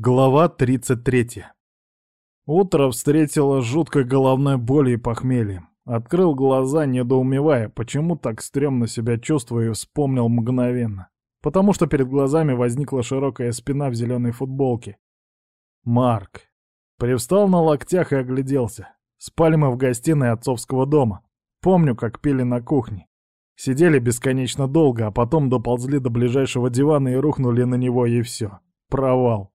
Глава 33. Утро встретило жуткой головной болью и похмельем. Открыл глаза, недоумевая, почему так стрёмно себя чувствую и вспомнил мгновенно. Потому что перед глазами возникла широкая спина в зеленой футболке. Марк. Привстал на локтях и огляделся. Спали мы в гостиной отцовского дома. Помню, как пили на кухне. Сидели бесконечно долго, а потом доползли до ближайшего дивана и рухнули на него, и все. Провал.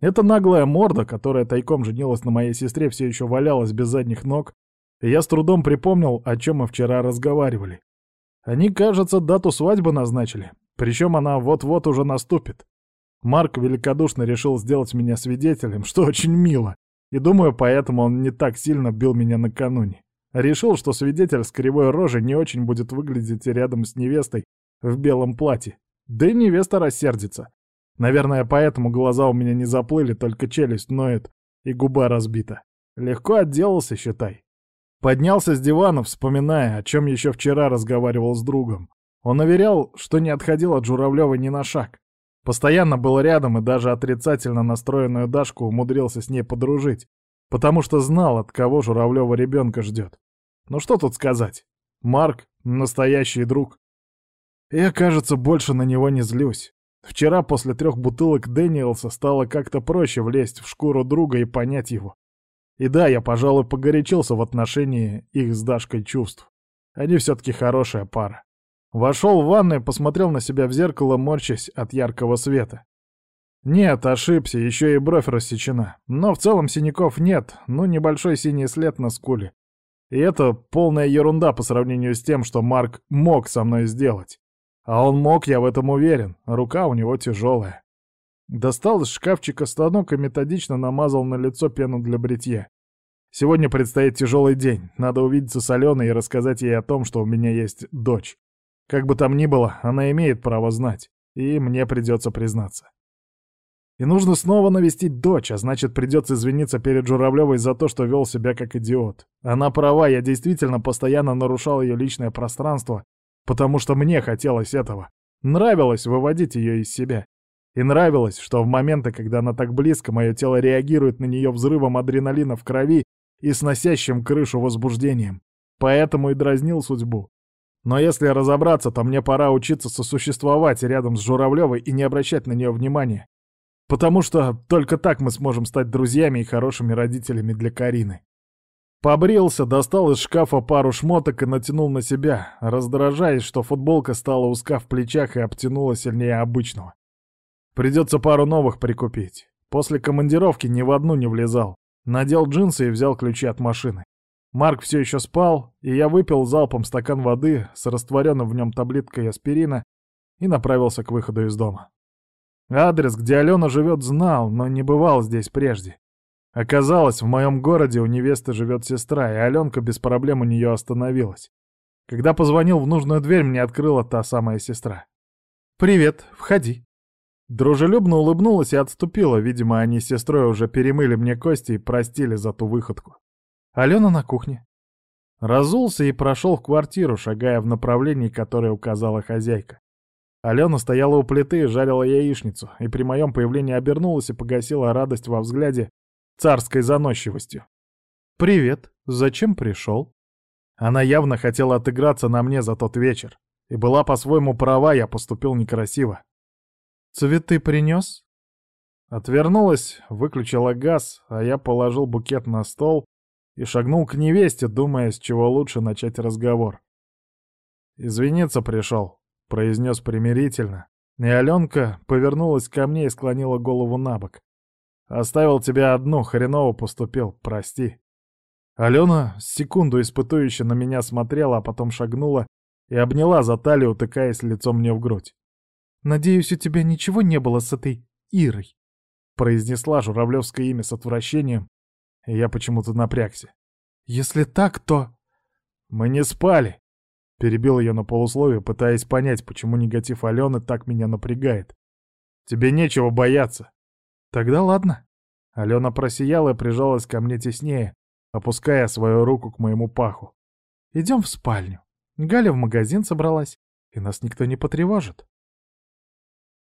Эта наглая морда, которая тайком женилась на моей сестре, все еще валялась без задних ног, и я с трудом припомнил, о чем мы вчера разговаривали. Они, кажется, дату свадьбы назначили, причем она вот-вот уже наступит. Марк великодушно решил сделать меня свидетелем, что очень мило, и думаю, поэтому он не так сильно бил меня накануне. Решил, что свидетель с кривой рожей не очень будет выглядеть рядом с невестой в белом платье. Да и невеста рассердится. Наверное, поэтому глаза у меня не заплыли, только челюсть ноет и губа разбита. Легко отделался, считай. Поднялся с дивана, вспоминая, о чем еще вчера разговаривал с другом. Он уверял, что не отходил от Журавлева ни на шаг. Постоянно был рядом и даже отрицательно настроенную Дашку умудрился с ней подружить, потому что знал, от кого Журавлева ребенка ждет. Ну что тут сказать? Марк — настоящий друг. Я, кажется, больше на него не злюсь. Вчера после трех бутылок Дэниелса стало как-то проще влезть в шкуру друга и понять его. И да, я, пожалуй, погорячился в отношении их с Дашкой чувств. Они все-таки хорошая пара. Вошел в ванную и посмотрел на себя в зеркало, морщась от яркого света. Нет, ошибся, еще и бровь рассечена. Но в целом синяков нет, ну небольшой синий след на скуле. И это полная ерунда по сравнению с тем, что Марк мог со мной сделать. А он мог, я в этом уверен. Рука у него тяжелая. Достал из шкафчика станок и методично намазал на лицо пену для бритья. Сегодня предстоит тяжелый день. Надо увидеться с Аленой и рассказать ей о том, что у меня есть дочь. Как бы там ни было, она имеет право знать. И мне придется признаться. И нужно снова навестить дочь, а значит, придется извиниться перед Журавлевой за то, что вел себя как идиот. Она права, я действительно постоянно нарушал ее личное пространство потому что мне хотелось этого. Нравилось выводить ее из себя. И нравилось, что в моменты, когда она так близко, мое тело реагирует на нее взрывом адреналина в крови и сносящим крышу возбуждением. Поэтому и дразнил судьбу. Но если разобраться, то мне пора учиться сосуществовать рядом с Журавлевой и не обращать на нее внимания. Потому что только так мы сможем стать друзьями и хорошими родителями для Карины. Побрился, достал из шкафа пару шмоток и натянул на себя, раздражаясь, что футболка стала узка в плечах и обтянула сильнее обычного. Придется пару новых прикупить. После командировки ни в одну не влезал. Надел джинсы и взял ключи от машины. Марк все еще спал, и я выпил залпом стакан воды с растворенным в нем таблеткой аспирина и направился к выходу из дома. Адрес, где Алена живет, знал, но не бывал здесь прежде. Оказалось, в моем городе у невесты живет сестра, и Аленка без проблем у нее остановилась. Когда позвонил в нужную дверь, мне открыла та самая сестра. «Привет, входи». Дружелюбно улыбнулась и отступила, видимо, они с сестрой уже перемыли мне кости и простили за ту выходку. Алена на кухне. Разулся и прошел в квартиру, шагая в направлении, которое указала хозяйка. Алена стояла у плиты и жарила яичницу, и при моем появлении обернулась и погасила радость во взгляде, царской заносчивостью. «Привет, зачем пришел?» Она явно хотела отыграться на мне за тот вечер. И была по-своему права, я поступил некрасиво. «Цветы принес?» Отвернулась, выключила газ, а я положил букет на стол и шагнул к невесте, думая, с чего лучше начать разговор. «Извиниться пришел», — произнес примирительно, и Аленка повернулась ко мне и склонила голову на бок. Оставил тебя одну, хреново поступил, прости. Алена секунду испытующе на меня смотрела, а потом шагнула и обняла за талию, утыкаясь лицом мне в грудь. «Надеюсь, у тебя ничего не было с этой Ирой?» произнесла журавлевское имя с отвращением, и я почему-то напрягся. «Если так, то...» «Мы не спали!» Перебил ее на полусловие, пытаясь понять, почему негатив Алены так меня напрягает. «Тебе нечего бояться. Тогда ладно. Алена просияла и прижалась ко мне теснее, опуская свою руку к моему паху. Идем в спальню. Галя в магазин собралась, и нас никто не потревожит.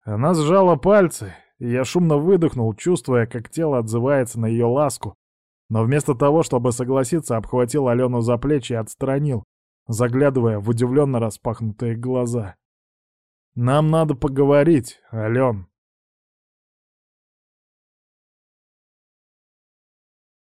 Она сжала пальцы, и я шумно выдохнул, чувствуя, как тело отзывается на ее ласку, но вместо того, чтобы согласиться, обхватил Алену за плечи и отстранил, заглядывая в удивленно распахнутые глаза. «Нам надо поговорить, Ален»,